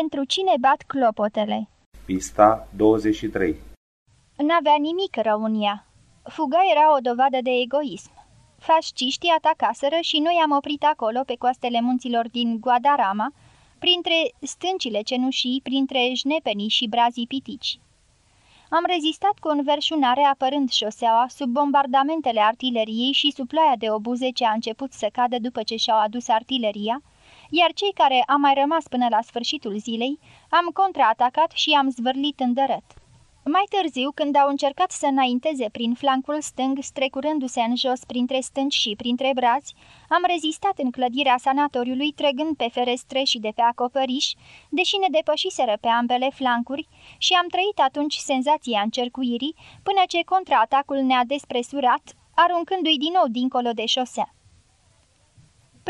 Pentru cine bat clopotele? Pista 23 N-avea nimic rău în ea. Fuga era o dovadă de egoism. Fasciștii atacaseră și noi am oprit acolo, pe coastele munților din Guadarama, printre stâncile cenușii, printre jnepenii și brazii pitici. Am rezistat cu înverșunare apărând șoseaua sub bombardamentele artileriei și sub ploaia de obuze ce a început să cadă după ce și-au adus artileria, iar cei care am mai rămas până la sfârșitul zilei am contraatacat și am zvârlit în dărăt. Mai târziu, când au încercat să înainteze prin flancul stâng, strecurându-se în jos printre stânci și printre brați, am rezistat în clădirea sanatoriului, trăgând pe ferestre și de pe acoperiș, deși ne depășiseră pe ambele flancuri și am trăit atunci senzația încercuirii, până ce contraatacul ne-a despresurat, aruncându-i din nou dincolo de șosea.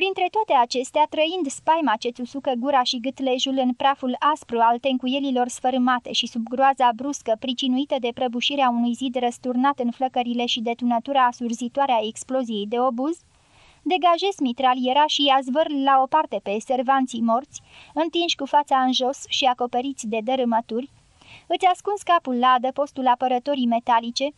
Printre toate acestea, trăind spaima ce țusucă gura și gâtlejul în praful aspru al tencuielilor sfărâmate și sub groaza bruscă pricinuită de prăbușirea unui zid răsturnat în flăcările și detunatura asurzitoare a exploziei de obuz, degajez mitraliera și ia zvâr la o parte pe servanții morți, întinși cu fața în jos și acoperiți de dărâmături, îți ascunzi capul la adăpostul apărătorii metalice,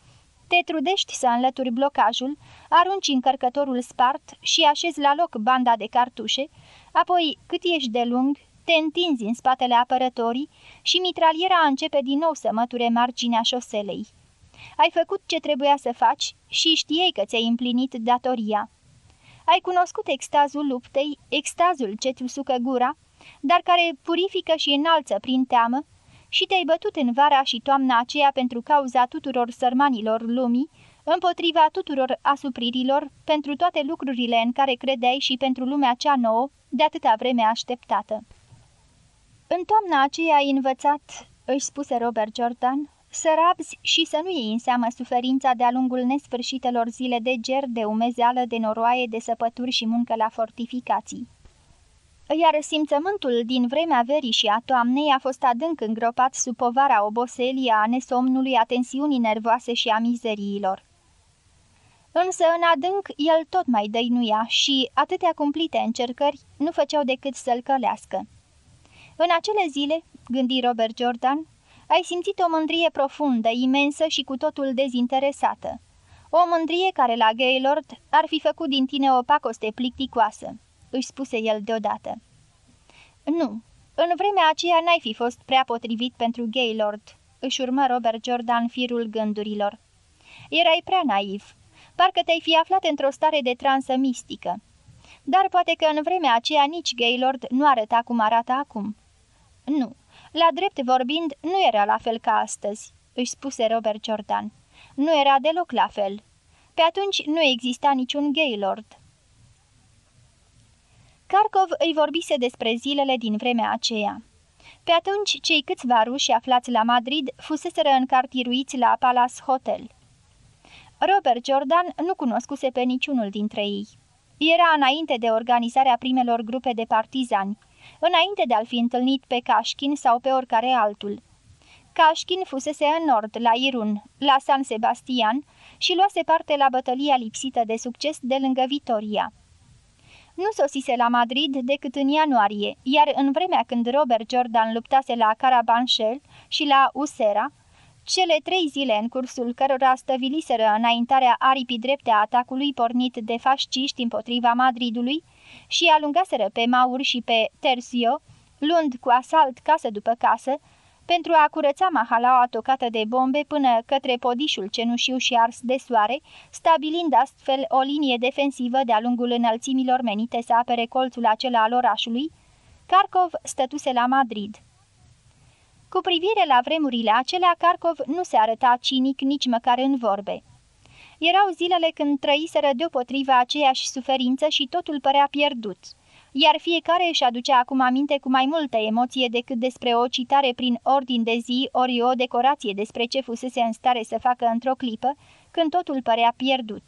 te trudești să înlături blocajul, arunci încărcătorul spart și așezi la loc banda de cartușe, apoi, cât ești de lung, te întinzi în spatele apărătorii și mitraliera începe din nou să măture marginea șoselei. Ai făcut ce trebuia să faci și știai că ți-ai împlinit datoria. Ai cunoscut extazul luptei, extazul ce ți usucă gura, dar care purifică și înalță prin teamă, și te-ai bătut în vara și toamna aceea pentru cauza tuturor sărmanilor lumii, împotriva tuturor asupririlor, pentru toate lucrurile în care credeai și pentru lumea cea nouă, de atâta vreme așteptată. În toamna aceea ai învățat, își spuse Robert Jordan, să rabzi și să nu iei în seamă suferința de-a lungul nesfârșitelor zile de ger, de umezeală, de noroaie, de săpături și muncă la fortificații iar simțământul din vremea verii și a toamnei a fost adânc îngropat sub povara oboselii, a nesomnului, a tensiunii nervoase și a mizeriilor. Însă în adânc el tot mai dăinuia și atâtea cumplite încercări nu făceau decât să-l călească. În acele zile, gândi Robert Jordan, ai simțit o mândrie profundă, imensă și cu totul dezinteresată. O mândrie care la Gaylord ar fi făcut din tine o pacoste plicticoasă își spuse el deodată. Nu, în vremea aceea n-ai fi fost prea potrivit pentru Gaylord, își urmă Robert Jordan firul gândurilor. Erai prea naiv. Parcă te-ai fi aflat într-o stare de transă mistică. Dar poate că în vremea aceea nici Gaylord nu arăta cum arată acum. Nu, la drept vorbind, nu era la fel ca astăzi, își spuse Robert Jordan. Nu era deloc la fel. Pe atunci nu exista niciun Gaylord. Karkov îi vorbise despre zilele din vremea aceea. Pe atunci, cei câțiva ruși aflați la Madrid fuseseră încartiruiți la Palace Hotel. Robert Jordan nu cunoscuse pe niciunul dintre ei. Era înainte de organizarea primelor grupe de partizani, înainte de a-l fi întâlnit pe Cașchin sau pe oricare altul. Cașchin fusese în nord, la Irun, la San Sebastian, și luase parte la bătălia lipsită de succes de lângă Vitoria nu sosise la Madrid decât în ianuarie, iar în vremea când Robert Jordan luptase la Carabanchel și la Usera, cele trei zile în cursul cărora stăviliseră înaintarea aripii drepte a atacului pornit de fasciști împotriva Madridului și alungaseră pe Maur și pe Tercio, luând cu asalt casă după casă, pentru a curăța mahalaua tocată de bombe până către podișul cenușiu și ars de soare, stabilind astfel o linie defensivă de-a lungul înălțimilor menite să apere colțul acela al orașului, Kharkov stătuse la Madrid. Cu privire la vremurile acelea, Kharkov nu se arăta cinic nici măcar în vorbe. Erau zilele când trăiseră deopotriva aceeași suferință și totul părea pierdut iar fiecare își aducea acum aminte cu mai multă emoție decât despre o citare prin ordin de zi ori o decorație despre ce fusese în stare să facă într-o clipă, când totul părea pierdut.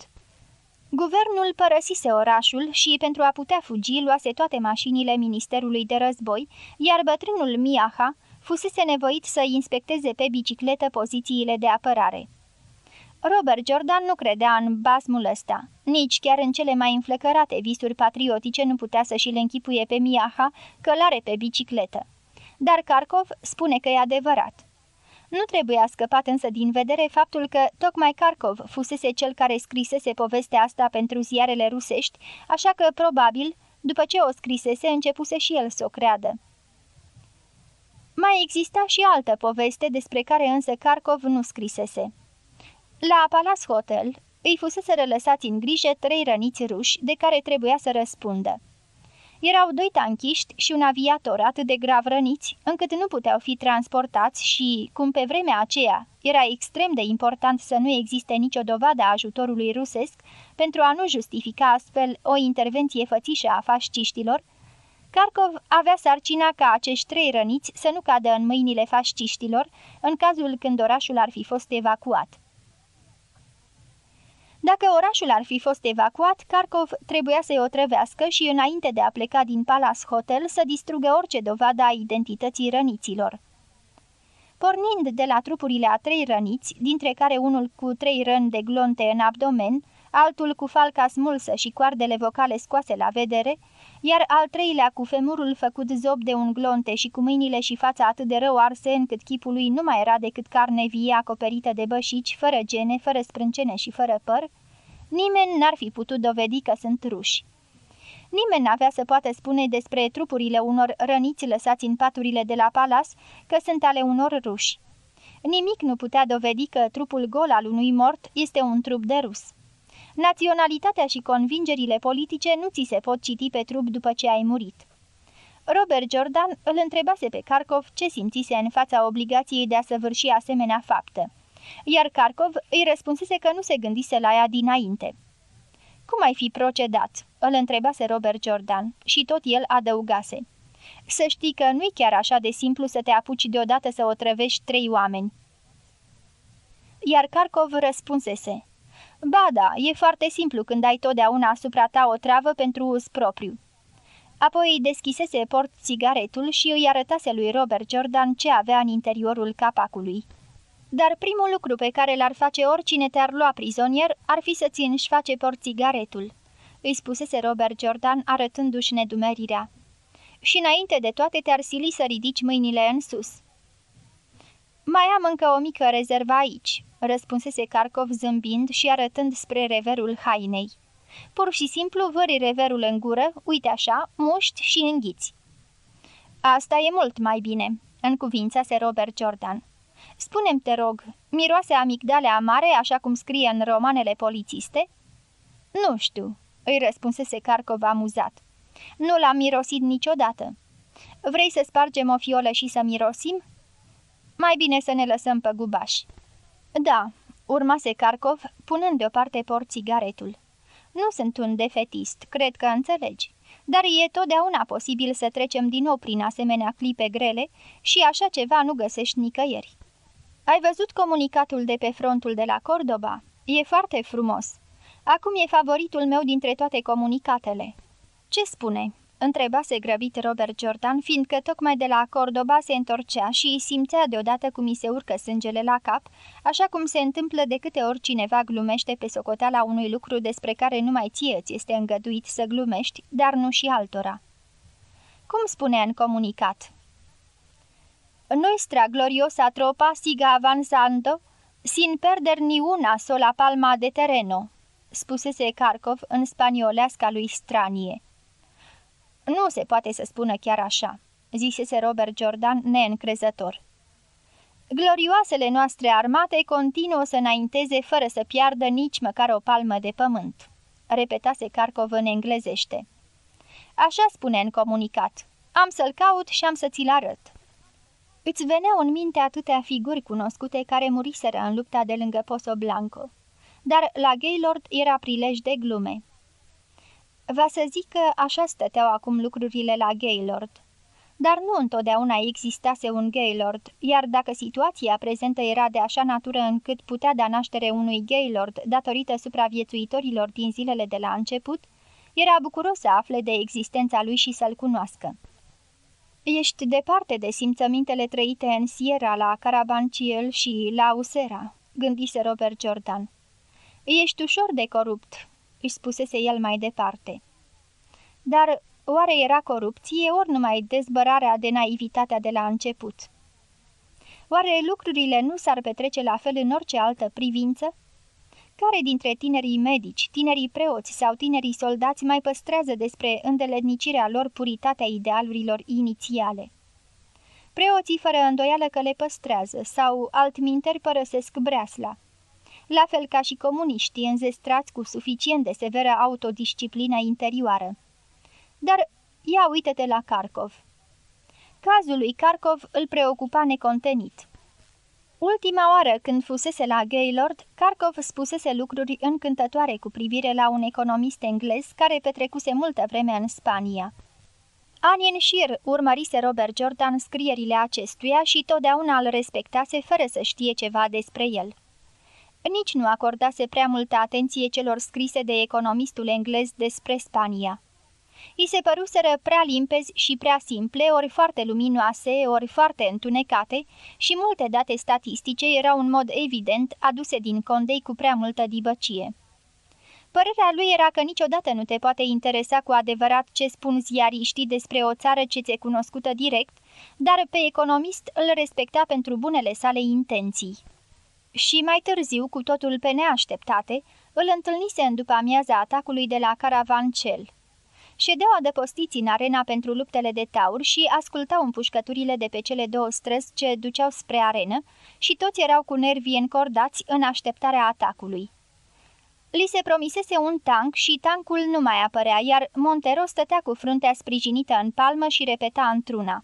Guvernul părăsise orașul și, pentru a putea fugi, luase toate mașinile Ministerului de Război, iar bătrânul Miaha fusese nevoit să inspecteze pe bicicletă pozițiile de apărare. Robert Jordan nu credea în basmul ăsta. Nici chiar în cele mai înflăcărate visuri patriotice nu putea să și le închipuie pe Miaha călare pe bicicletă. dar Karkov spune că e adevărat. Nu trebuia scăpat însă din vedere faptul că tocmai Karkov fusese cel care scrisese povestea asta pentru ziarele rusești, așa că, probabil, după ce o scrisese, începuse și el să o creadă. Mai exista și altă poveste despre care însă Karkov nu scrisese. La Palace Hotel îi fusese lăsați în grijă trei răniți ruși de care trebuia să răspundă. Erau doi tanchiști și un aviator atât de grav răniți, încât nu puteau fi transportați și, cum pe vremea aceea era extrem de important să nu existe nicio dovadă a ajutorului rusesc pentru a nu justifica astfel o intervenție fățișă a fasciștilor, Kharkov avea sarcina ca acești trei răniți să nu cadă în mâinile fasciștilor în cazul când orașul ar fi fost evacuat. Dacă orașul ar fi fost evacuat, Kharkov trebuia să-i otrăvească și, înainte de a pleca din Palace Hotel, să distrugă orice dovadă a identității răniților. Pornind de la trupurile a trei răniți, dintre care unul cu trei răni de glonte în abdomen, altul cu falca smulsă și coardele vocale scoase la vedere, iar al treilea cu femurul făcut zob de un glonte și cu mâinile și fața atât de rău arse încât chipul lui nu mai era decât carne vie acoperită de bășici, fără gene, fără sprâncene și fără păr, nimeni n-ar fi putut dovedi că sunt ruși. Nimeni n-avea să poată spune despre trupurile unor răniți lăsați în paturile de la palas că sunt ale unor ruși. Nimic nu putea dovedi că trupul gol al unui mort este un trup de rus. Naționalitatea și convingerile politice nu ți se pot citi pe trup după ce ai murit. Robert Jordan îl întrebase pe Kharkov ce simțise în fața obligației de a săvârși asemenea faptă, iar Kharkov îi răspunsese că nu se gândise la ea dinainte. Cum ai fi procedat?" îl întrebase Robert Jordan și tot el adăugase. Să știi că nu-i chiar așa de simplu să te apuci deodată să o trăvești trei oameni." Iar Kharkov răspunsese, Ba da, e foarte simplu când ai totdeauna asupra ta o travă pentru uz propriu. Apoi deschisese port țigaretul și îi arătase lui Robert Jordan ce avea în interiorul capacului. Dar primul lucru pe care l-ar face oricine te-ar lua prizonier ar fi să-ți înși face port țigaretul, îi spusese Robert Jordan arătându-și nedumerirea. Și înainte de toate te-ar sili să ridici mâinile în sus. Mai am încă o mică rezervă aici, răspunsese Carcov zâmbind și arătând spre reverul hainei. Pur și simplu vări reverul în gură, uite așa, muști și înghiți. Asta e mult mai bine, încuvințase Robert Jordan. Spune-mi, te rog, miroase amigdale amare, așa cum scrie în romanele polițiste? Nu știu, îi răspunsese Carcov amuzat. Nu l-am mirosit niciodată. Vrei să spargem o fiolă și să mirosim? Mai bine să ne lăsăm pe gubaș. Da, urmase Carcov, punând deoparte porțigaretul. Nu sunt un defetist, cred că înțelegi. Dar e totdeauna posibil să trecem din nou prin asemenea clipe grele și așa ceva nu găsești nicăieri. Ai văzut comunicatul de pe frontul de la Cordoba? E foarte frumos. Acum e favoritul meu dintre toate comunicatele. Ce spune? Întrebase grăbit Robert Jordan, fiindcă tocmai de la Cordoba se întorcea și îi simțea deodată cum îi se urcă sângele la cap, așa cum se întâmplă de câte ori cineva glumește pe socoteala unui lucru despre care numai ție ți este îngăduit să glumești, dar nu și altora. Cum spune în comunicat? Nuestra gloriosa tropa siga avanzando sin perder ni una sola palma de terreno, spusese Kharkov în spanioleasca lui stranie. Nu se poate să spună chiar așa," zisese Robert Jordan neîncrezător. Glorioasele noastre armate continuă să înainteze fără să piardă nici măcar o palmă de pământ," repetase Carcov în englezește. Așa spune în comunicat. Am să-l caut și am să ți-l arăt." Îți veneau în minte atâtea figuri cunoscute care muriseră în lupta de lângă Poso Blanco. Dar la Gaylord era prilej de glume. Va să zic că așa stăteau acum lucrurile la Gaylord. Dar nu întotdeauna existase un Gaylord, iar dacă situația prezentă era de așa natură încât putea da naștere unui Gaylord datorită supraviețuitorilor din zilele de la început, era bucuros să afle de existența lui și să-l cunoască. Ești departe de simțămintele trăite în Sierra, la Carabanciel și la Usera, gândise Robert Jordan. Ești ușor de corupt, își spusese el mai departe. Dar Oare era corupție, ori numai dezbărarea de naivitatea de la început? Oare lucrurile nu s-ar petrece la fel în orice altă privință? Care dintre tinerii medici, tinerii preoți sau tinerii soldați mai păstrează despre îndeletnicirea lor puritatea idealurilor inițiale? Preoții fără îndoială că le păstrează sau altminteri părăsesc breasla. La fel ca și comuniștii înzestrați cu suficient de severă autodisciplină interioară. Dar ia uite-te la Kharkov. Cazul lui Kharkov îl preocupa necontenit. Ultima oară când fusese la Gaylord, Kharkov spusese lucruri încântătoare cu privire la un economist englez care petrecuse multă vreme în Spania. Ani în șir urmărise Robert Jordan scrierile acestuia și totdeauna îl respectase fără să știe ceva despre el. Nici nu acordase prea multă atenție celor scrise de economistul englez despre Spania. I se păruseră prea limpezi și prea simple, ori foarte luminoase, ori foarte întunecate și multe date statistice erau în mod evident aduse din condei cu prea multă dibăcie. Părerea lui era că niciodată nu te poate interesa cu adevărat ce spun ziariștii despre o țară ce ți-e cunoscută direct, dar pe economist îl respecta pentru bunele sale intenții. Și mai târziu, cu totul pe neașteptate, îl întâlnise în după amiaza atacului de la Caravancel. Ședeau adăpostiți în arena pentru luptele de taur și ascultau împușcăturile de pe cele două străzi ce duceau spre arenă și toți erau cu nervii încordați în așteptarea atacului. Li se promisese un tank și tancul nu mai apărea, iar Montero stătea cu fruntea sprijinită în palmă și repeta într-una.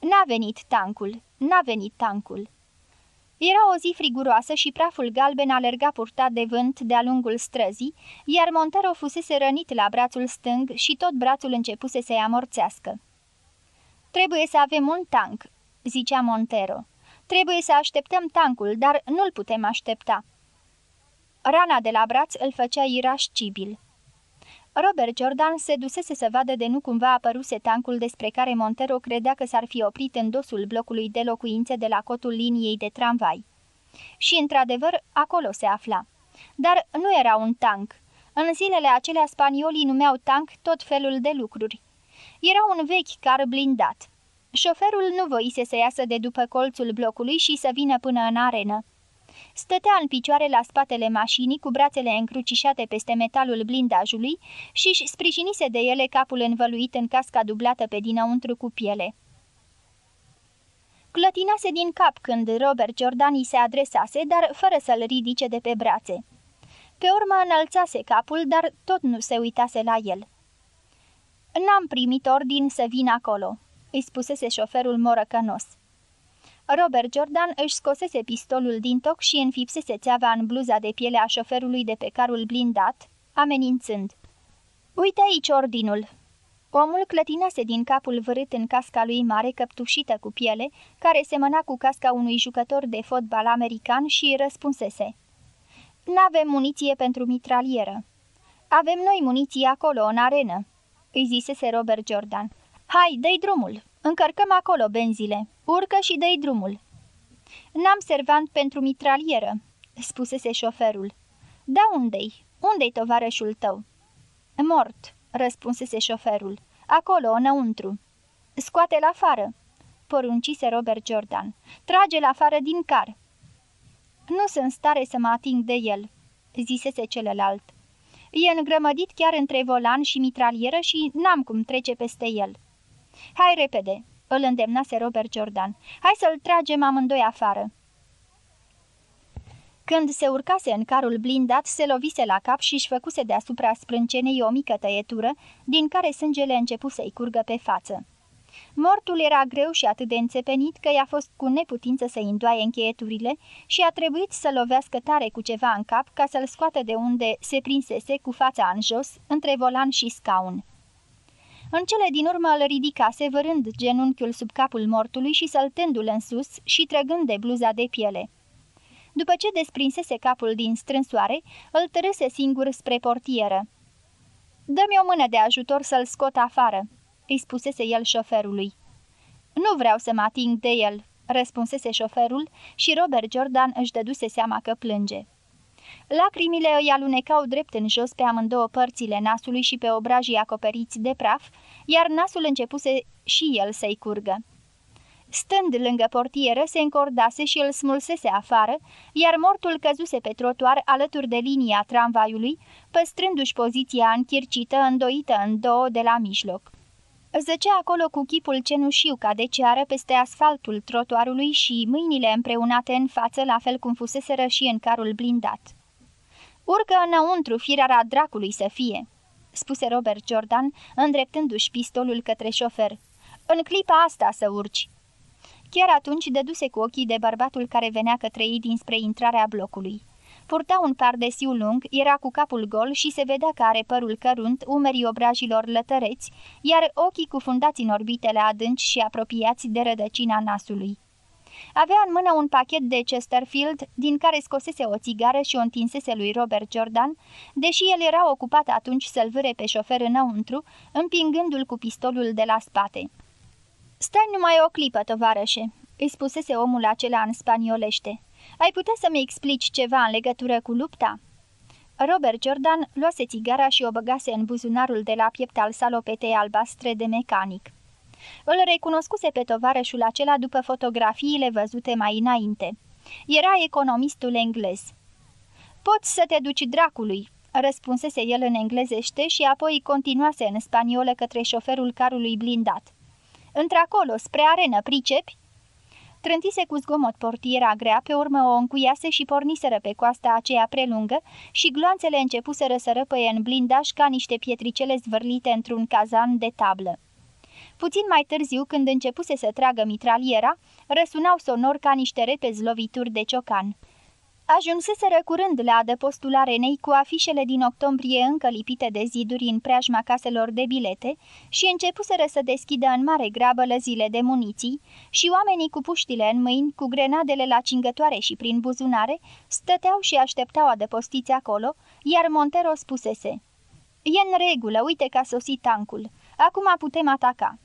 N-a venit tancul, n-a venit tancul. Era o zi friguroasă și praful galben alerga purtat de vânt de-a lungul străzii, iar Montero fusese rănit la brațul stâng și tot brațul începuse să-i amorțească. Trebuie să avem un tank," zicea Montero. Trebuie să așteptăm tancul, dar nu-l putem aștepta." Rana de la braț îl făcea irascibil. Robert Jordan se dusese să vadă de nu cumva apăruse tancul despre care Montero credea că s-ar fi oprit în dosul blocului de locuințe de la cotul liniei de tramvai. Și, într-adevăr, acolo se afla. Dar nu era un tank. În zilele acelea spaniolii numeau tank tot felul de lucruri. Era un vechi car blindat. Șoferul nu voise să iasă de după colțul blocului și să vină până în arenă. Stătea în picioare la spatele mașinii, cu brațele încrucișate peste metalul blindajului și își sprijinise de ele capul învăluit în casca dublată pe dinăuntru cu piele. Clătinase din cap când Robert Giordani se adresase, dar fără să-l ridice de pe brațe. Pe urmă înălțase capul, dar tot nu se uitase la el. N-am primit ordin să vin acolo," îi spusese șoferul morăcănos. Robert Jordan își scosese pistolul din toc și înfipsese țeava în bluza de piele a șoferului de pe carul blindat, amenințând. Uite aici ordinul!" Omul clătinase din capul vărât în casca lui mare căptușită cu piele, care semăna cu casca unui jucător de fotbal american și răspunsese. N-avem muniție pentru mitralieră." Avem noi muniție acolo, în arenă," îi zisese Robert Jordan. Hai, dă drumul, încărcăm acolo benzile." Urcă și dă drumul." N-am servant pentru mitralieră," spusese șoferul. Da unde-i? Unde-i tovarășul tău?" Mort," răspunsese șoferul. Acolo, înăuntru." Scoate-l afară," poruncise Robert Jordan. Trage-l afară din car." Nu sunt stare să mă ating de el," zisese celălalt. E îngrămădit chiar între volan și mitralieră și n-am cum trece peste el." Hai repede, îl îndemnase Robert Jordan. Hai să-l tragem amândoi afară. Când se urcase în carul blindat, se lovise la cap și își făcuse deasupra sprâncenei o mică tăietură, din care sângele începu să-i curgă pe față. Mortul era greu și atât de înțepenit că i-a fost cu neputință să-i îndoaie încheieturile și a trebuit să lovească tare cu ceva în cap ca să-l scoată de unde se prinsese cu fața în jos, între volan și scaun. În cele din urmă îl ridicase, vărând genunchiul sub capul mortului și săltându-l în sus și trăgând de bluza de piele. După ce desprinsese capul din strânsoare, îl târâse singur spre portieră. Dă-mi o mână de ajutor să-l scot afară," îi spusese el șoferului. Nu vreau să mă ating de el," răspunsese șoferul și Robert Jordan își dăduse seama că plânge. Lacrimile îi alunecau drept în jos pe amândouă părțile nasului și pe obrajii acoperiți de praf, iar nasul începuse și el să-i curgă. Stând lângă portieră, se încordase și îl smulsese afară, iar mortul căzuse pe trotuar alături de linia tramvaiului, păstrându-și poziția închircită, îndoită în două de la mijloc. Zăcea acolo cu chipul cenușiu ca de ceară peste asfaltul trotuarului și mâinile împreunate în față, la fel cum fuseseră și în carul blindat. Urcă înăuntru, firara dracului să fie!" spuse Robert Jordan, îndreptându-și pistolul către șofer. În clipa asta să urci!" Chiar atunci dăduse cu ochii de bărbatul care venea către ei dinspre intrarea blocului. Purta un pardesiu lung, era cu capul gol și se vedea că are părul cărunt, umerii obrajilor lătăreți, iar ochii cufundați în orbitele adânci și apropiați de rădăcina nasului. Avea în mână un pachet de Chesterfield, din care scosese o țigară și o întinsese lui Robert Jordan, deși el era ocupat atunci să-l vâre pe șofer înăuntru, împingându-l cu pistolul de la spate. Stai numai o clipă, tovarășe," îi spusese omul acela în spaniolește. Ai putea să-mi explici ceva în legătură cu lupta?" Robert Jordan luase țigara și o băgase în buzunarul de la piept al salopetei albastre de mecanic. Îl recunoscuse pe tovarășul acela după fotografiile văzute mai înainte. Era economistul englez. Poți să te duci dracului," răspunsese el în englezește și apoi continuase în spaniolă către șoferul carului blindat. Într-acolo, spre arenă, pricepi?" Trântise cu zgomot portiera grea, pe urmă o încuiase și porniseră pe coasta aceea prelungă și gloanțele începuseră să răpăie în blindaș ca niște pietricele zvârlite într-un cazan de tablă. Puțin mai târziu, când începuse să tragă mitraliera, răsunau sonor ca niște repezi lovituri de ciocan. Ajunseseră curând la adăpostul arenei cu afișele din octombrie încă lipite de ziduri în preajma caselor de bilete și începuseră să deschidă în mare grabă lăzile de muniții și oamenii cu puștile în mâini, cu grenadele la cingătoare și prin buzunare, stăteau și așteptau adăpostiți acolo, iar Montero spusese E în regulă, uite că a sosit tancul. Acum putem ataca."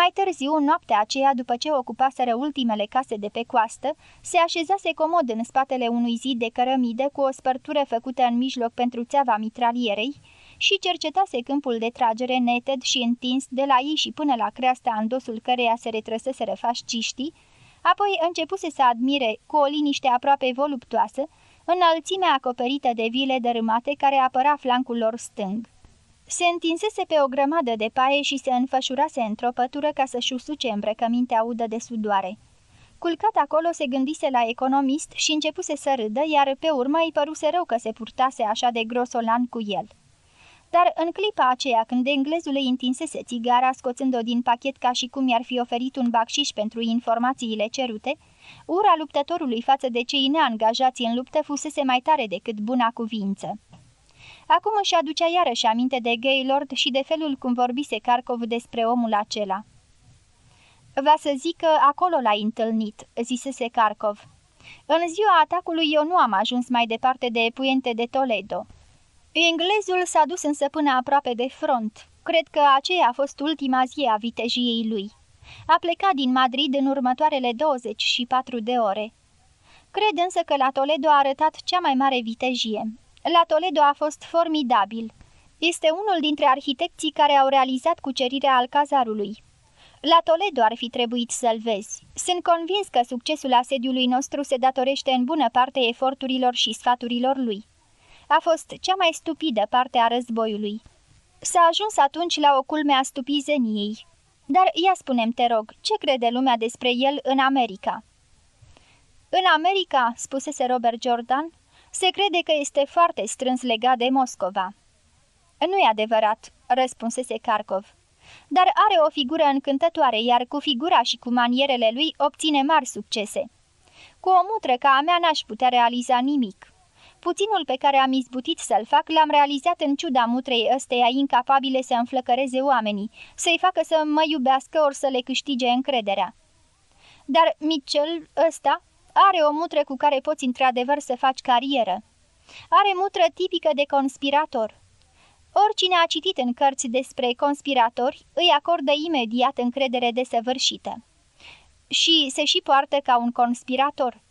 Mai târziu, noaptea aceea, după ce ocupaseră ultimele case de pe coastă, se așezase comod în spatele unui zid de cărămidă cu o spărtură făcută în mijloc pentru țeava mitralierei și cercetase câmpul de tragere neted și întins de la ei și până la creasta în dosul căreia se retrăseseră fasciștii, apoi începuse să admire, cu o liniște aproape voluptoasă, înălțimea acoperită de vile dărâmate care apăra flancul lor stâng. Se întinsese pe o grămadă de paie și se înfășurase într-o pătură ca să-și usuce îmbrăcămintea udă de sudoare. Culcat acolo se gândise la economist și începuse să râdă, iar pe urmă îi păruse rău că se purtase așa de grosolan cu el. Dar în clipa aceea, când englezul îi întinsese țigara, scoțând-o din pachet ca și cum i-ar fi oferit un bacșiș pentru informațiile cerute, ura luptătorului față de cei neangajați în luptă fusese mai tare decât buna cuvință. Acum își aducea iarăși aminte de Gaylord și de felul cum vorbise Carcov despre omul acela. Va să zic că acolo l-ai întâlnit," zisese Carcov. În ziua atacului eu nu am ajuns mai departe de Puente de Toledo. Englezul s-a dus însă până aproape de front. Cred că aceea a fost ultima zi a vitejiei lui. A plecat din Madrid în următoarele 24 de ore. Cred însă că la Toledo a arătat cea mai mare vitejie. La Toledo a fost formidabil. Este unul dintre arhitecții care au realizat cucerirea alcazarului. La Toledo ar fi trebuit să-l vezi. Sunt convins că succesul asediului nostru se datorește în bună parte eforturilor și sfaturilor lui. A fost cea mai stupidă parte a războiului. S-a ajuns atunci la o culme a stupizeniei. Dar ia spunem, te rog, ce crede lumea despre el în America? În America, spusese Robert Jordan, se crede că este foarte strâns legat de Moscova. Nu e adevărat, răspunsese Carcov. Dar are o figură încântătoare, iar cu figura și cu manierele lui obține mari succese. Cu o mutră ca a mea n-aș putea realiza nimic. Puținul pe care am izbutit să-l fac l-am realizat în ciuda mutrei ăsteia incapabile să înflăcăreze oamenii, să-i facă să mă iubească ori să le câștige încrederea. Dar Mitchell ăsta are o mutră cu care poți într-adevăr să faci carieră. Are mutră tipică de conspirator. Oricine a citit în cărți despre conspiratori îi acordă imediat încredere desăvârșită. Și se și poartă ca un conspirator.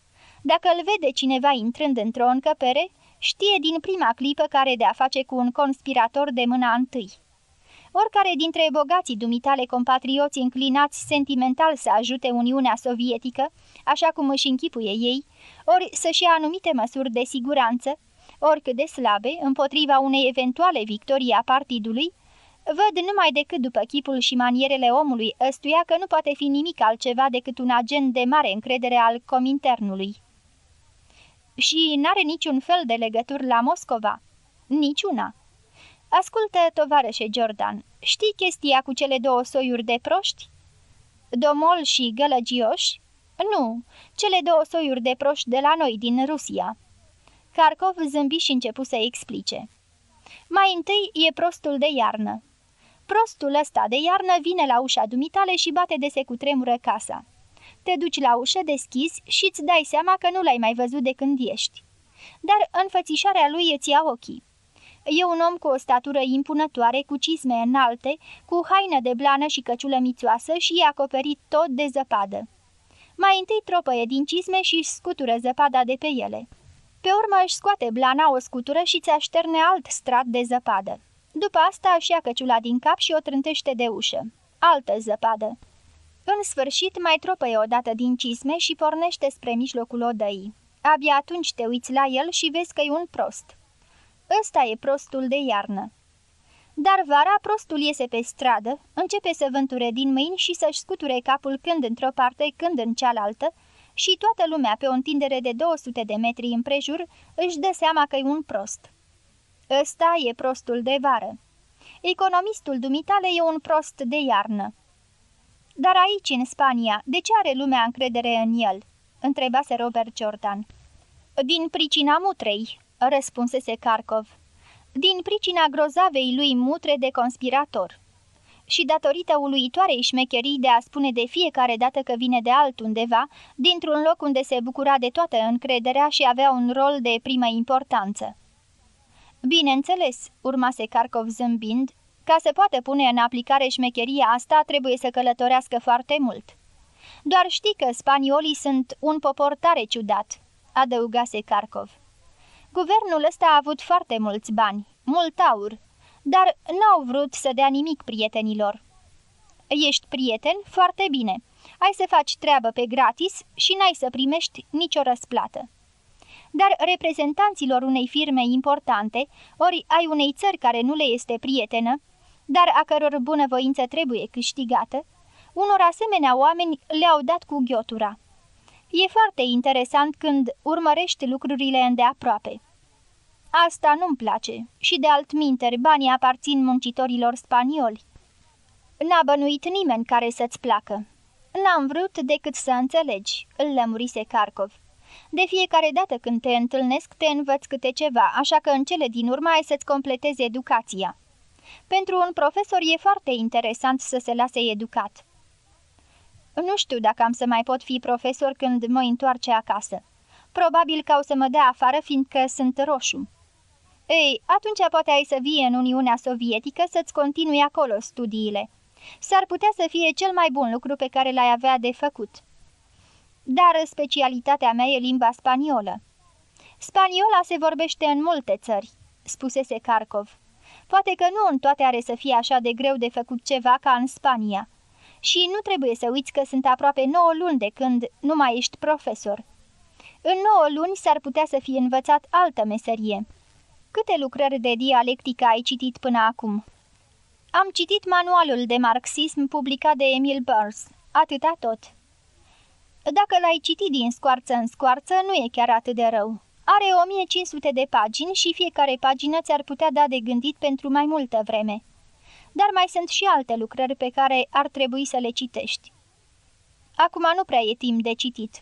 Dacă îl vede cineva intrând într-o încăpere, știe din prima clipă care de a face cu un conspirator de mâna întâi. Oricare dintre bogații dumitale compatrioți înclinați sentimental să ajute Uniunea Sovietică, așa cum își închipuie ei, ori să-și ia anumite măsuri de siguranță, oricât de slabe, împotriva unei eventuale victorii a partidului, văd numai decât după chipul și manierele omului ăstuia că nu poate fi nimic altceva decât un agent de mare încredere al cominternului. Și n-are niciun fel de legături la Moscova? Niciuna. Ascultă, tovarășe Jordan, știi chestia cu cele două soiuri de proști? Domol și gălăgioși? Nu, cele două soiuri de proști de la noi, din Rusia. Kharkov zâmbi și începu să explice. Mai întâi e prostul de iarnă. Prostul ăsta de iarnă vine la ușa dumitale și bate de se cutremură casa. Te duci la ușă, deschizi și îți dai seama că nu l-ai mai văzut de când ești. Dar înfățișarea lui îți ia ochii. E un om cu o statură impunătoare, cu cizme înalte, cu haină de blană și căciulă mițoasă și e acoperit tot de zăpadă. Mai întâi tropăie din cizme și scutură zăpada de pe ele. Pe urmă își scoate blana o scutură și ți așterne alt strat de zăpadă. După asta își ia căciula din cap și o trântește de ușă. Altă zăpadă. În sfârșit mai tropăie odată din cisme și pornește spre mijlocul odăii. Abia atunci te uiți la el și vezi că e un prost. Ăsta e prostul de iarnă. Dar vara prostul iese pe stradă, începe să vânture din mâini și să-și scuture capul când într-o parte, când în cealaltă, și toată lumea pe o întindere de 200 de metri împrejur își dă seama că e un prost. Ăsta e prostul de vară. Economistul dumitale e un prost de iarnă. Dar aici, în Spania, de ce are lumea încredere în el?" întrebase Robert Jordan. Din pricina mutrei," răspunsese Karkov. Din pricina grozavei lui mutre de conspirator." și datorită uluitoarei șmecherii de a spune de fiecare dată că vine de altundeva, dintr-un loc unde se bucura de toată încrederea și avea un rol de primă importanță. Bineînțeles, urmase Carcov zâmbind, ca să poată pune în aplicare șmecheria asta, trebuie să călătorească foarte mult. Doar știi că spaniolii sunt un popor tare ciudat, adăugase Carcov. Guvernul ăsta a avut foarte mulți bani, mult aur, dar n-au vrut să dea nimic prietenilor. Ești prieten? Foarte bine. Ai să faci treabă pe gratis și n-ai să primești nicio răsplată. Dar reprezentanților unei firme importante, ori ai unei țări care nu le este prietenă, dar a căror bunăvoință trebuie câștigată, unor asemenea oameni le-au dat cu ghiotura. E foarte interesant când urmărești lucrurile îndeaproape. Asta nu-mi place și de altminteri banii aparțin muncitorilor spanioli. N-a bănuit nimeni care să-ți placă. N-am vrut decât să înțelegi, îl lămurise Carcov. De fiecare dată când te întâlnesc, te învăț câte ceva, așa că în cele din urmă ai să-ți completezi educația. Pentru un profesor e foarte interesant să se lase educat. Nu știu dacă am să mai pot fi profesor când mă întoarce acasă. Probabil că o să mă dea afară, fiindcă sunt roșu. Ei, atunci poate ai să vii în Uniunea Sovietică să-ți continui acolo studiile. S-ar putea să fie cel mai bun lucru pe care l-ai avea de făcut. Dar specialitatea mea e limba spaniolă. Spaniola se vorbește în multe țări, spusese Karkov. Poate că nu în toate are să fie așa de greu de făcut ceva ca în Spania. Și nu trebuie să uiți că sunt aproape 9 luni de când nu mai ești profesor. În 9 luni s-ar putea să fie învățat altă meserie. Câte lucrări de dialectică ai citit până acum? Am citit manualul de marxism publicat de Emil Burns. Atâta tot. Dacă l-ai citit din scoarță în scoarță, nu e chiar atât de rău. Are 1500 de pagini și fiecare pagină ți-ar putea da de gândit pentru mai multă vreme. Dar mai sunt și alte lucrări pe care ar trebui să le citești. Acum nu prea e timp de citit.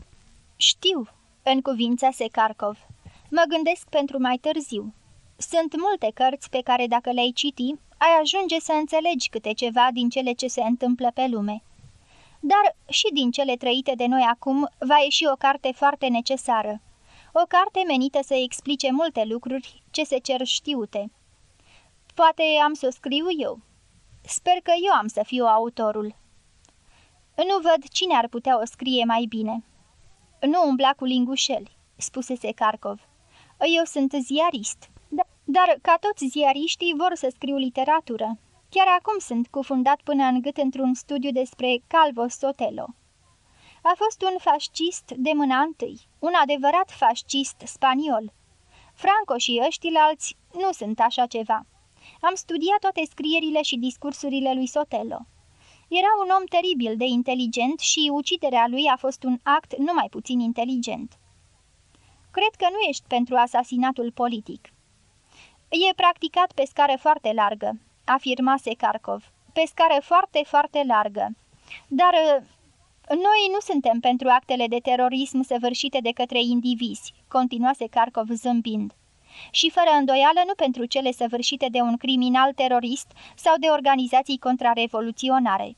Știu, în cuvința Sekarkov. Mă gândesc pentru mai târziu. Sunt multe cărți pe care dacă le-ai citi, ai ajunge să înțelegi câte ceva din cele ce se întâmplă pe lume. Dar și din cele trăite de noi acum va ieși o carte foarte necesară. O carte menită să explice multe lucruri ce se cer știute. Poate am să o scriu eu. Sper că eu am să fiu autorul. Nu văd cine ar putea o scrie mai bine. Nu umbla cu lingușeli, spusese Carcov. Eu sunt ziarist. Da, dar ca toți ziariștii vor să scriu literatură. Chiar acum sunt cufundat până în gât într-un studiu despre Calvo Sotelo. A fost un fascist de mâna întâi, un adevărat fascist spaniol. Franco și ăștilalți nu sunt așa ceva. Am studiat toate scrierile și discursurile lui Sotelo. Era un om teribil de inteligent și uciderea lui a fost un act numai puțin inteligent. Cred că nu ești pentru asasinatul politic. E practicat pe scară foarte largă, afirmase Karkov. Pe scară foarte, foarte largă. Dar uh, noi nu suntem pentru actele de terorism săvârșite de către indivizi, continuase Karkov zâmbind. Și fără îndoială nu pentru cele săvârșite de un criminal terorist sau de organizații contrarevoluționare.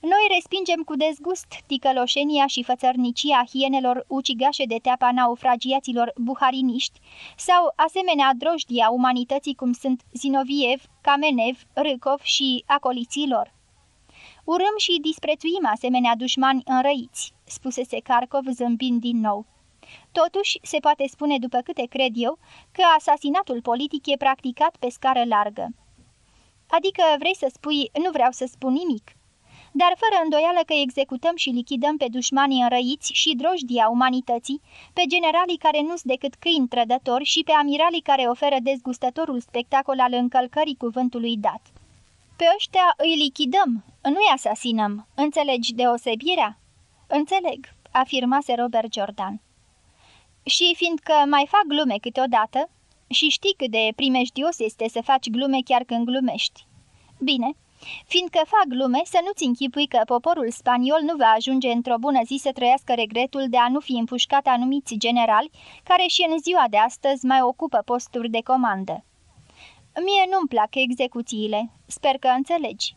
Noi respingem cu dezgust ticăloșenia și fățărnicia hienelor ucigașe de teapa naufragiaților buhariniști sau asemenea drojdia umanității cum sunt Zinoviev, Kamenev, Râcov și acoliților. Urâm și disprețuim asemenea dușmani înrăiți, spusese Carcov zâmbind din nou. Totuși, se poate spune, după câte cred eu, că asasinatul politic e practicat pe scară largă. Adică vrei să spui, nu vreau să spun nimic, dar fără îndoială că executăm și lichidăm pe dușmanii înrăiți și drojdia umanității, pe generalii care nu sunt decât câini trădători și pe amiralii care oferă dezgustătorul spectacol al încălcării cuvântului dat. Pe ăștia îi lichidăm, nu-i asasinăm, înțelegi deosebirea? Înțeleg, afirmase Robert Jordan. Și fiindcă mai fac glume câteodată, și știi cât de primejdios este să faci glume chiar când glumești. Bine, Fiindcă fac glume, să nu-ți închipui că poporul spaniol nu va ajunge într-o bună zi să trăiască regretul de a nu fi împușcat anumiți generali, care și în ziua de astăzi mai ocupă posturi de comandă. Mie nu-mi plac execuțiile, sper că înțelegi.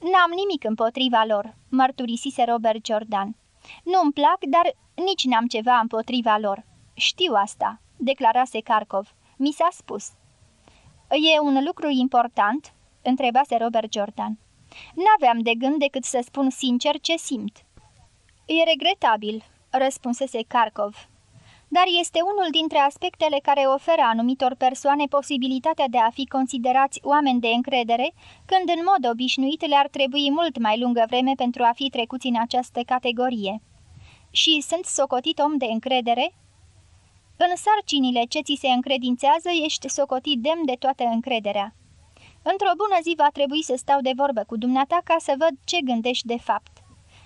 N-am nimic împotriva lor, mărturisise Robert Jordan. Nu-mi plac, dar nici n-am ceva împotriva lor. Știu asta, declarase Karkov. Mi s-a spus. E un lucru important?" Întrebase Robert Jordan. N-aveam de gând decât să spun sincer ce simt." E regretabil," răspunsese Karkov. Dar este unul dintre aspectele care oferă anumitor persoane posibilitatea de a fi considerați oameni de încredere, când în mod obișnuit le-ar trebui mult mai lungă vreme pentru a fi trecuți în această categorie. Și sunt socotit om de încredere?" În sarcinile ce ți se încredințează, ești socotit demn de toată încrederea. Într-o bună zi va trebui să stau de vorbă cu dumneata ca să văd ce gândești de fapt.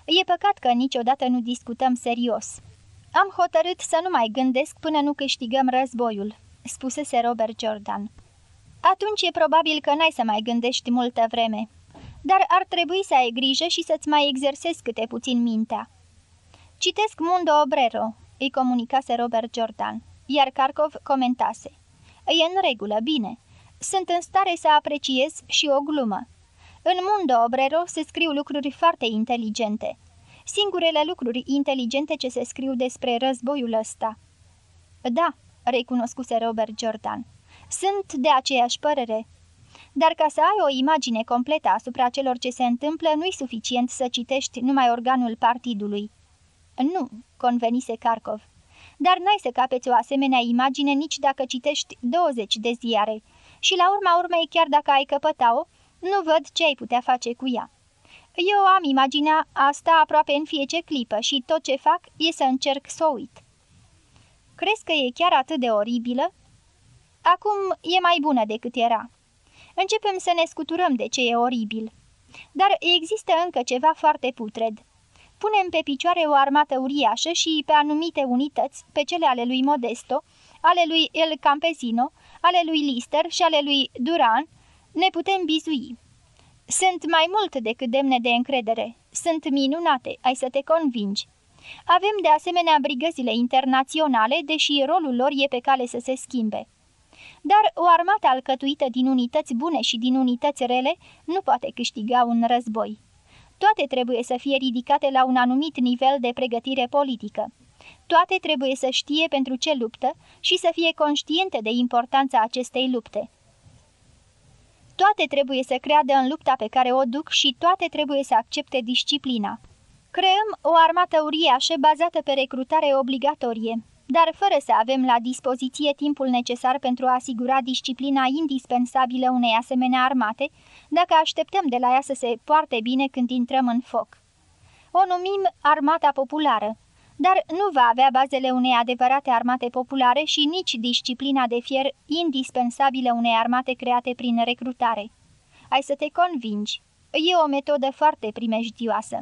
E păcat că niciodată nu discutăm serios. Am hotărât să nu mai gândesc până nu câștigăm războiul, spusese Robert Jordan. Atunci e probabil că n-ai să mai gândești multă vreme, dar ar trebui să ai grijă și să-ți mai exersezi câte puțin mintea. Citesc Mundo Obrero, îi comunicase Robert Jordan, iar Karkov comentase. E în regulă, bine sunt în stare să apreciez și o glumă. În Mundo Obrero se scriu lucruri foarte inteligente. Singurele lucruri inteligente ce se scriu despre războiul ăsta. Da, recunoscuse Robert Jordan. Sunt de aceeași părere. Dar ca să ai o imagine completă asupra celor ce se întâmplă, nu-i suficient să citești numai organul partidului. Nu, convenise Karkov. Dar n-ai să capeți o asemenea imagine nici dacă citești 20 de ziare, și la urma urmei, chiar dacă ai căpăta-o, nu văd ce ai putea face cu ea. Eu am imaginea asta aproape în fiecare clipă și tot ce fac e să încerc să o uit. Crezi că e chiar atât de oribilă? Acum e mai bună decât era. Începem să ne scuturăm de ce e oribil. Dar există încă ceva foarte putred. Punem pe picioare o armată uriașă și pe anumite unități, pe cele ale lui Modesto, ale lui El Campesino, ale lui Lister și ale lui Duran, ne putem bizui. Sunt mai mult decât demne de încredere. Sunt minunate, ai să te convingi. Avem de asemenea brigăzile internaționale, deși rolul lor e pe cale să se schimbe. Dar o armată alcătuită din unități bune și din unități rele nu poate câștiga un război. Toate trebuie să fie ridicate la un anumit nivel de pregătire politică. Toate trebuie să știe pentru ce luptă și să fie conștiente de importanța acestei lupte. Toate trebuie să creadă în lupta pe care o duc și toate trebuie să accepte disciplina. Creăm o armată uriașă bazată pe recrutare obligatorie, dar fără să avem la dispoziție timpul necesar pentru a asigura disciplina indispensabilă unei asemenea armate, dacă așteptăm de la ea să se poarte bine când intrăm în foc. O numim armata populară, dar nu va avea bazele unei adevărate armate populare și nici disciplina de fier indispensabilă unei armate create prin recrutare. Ai să te convingi. E o metodă foarte primejdioasă.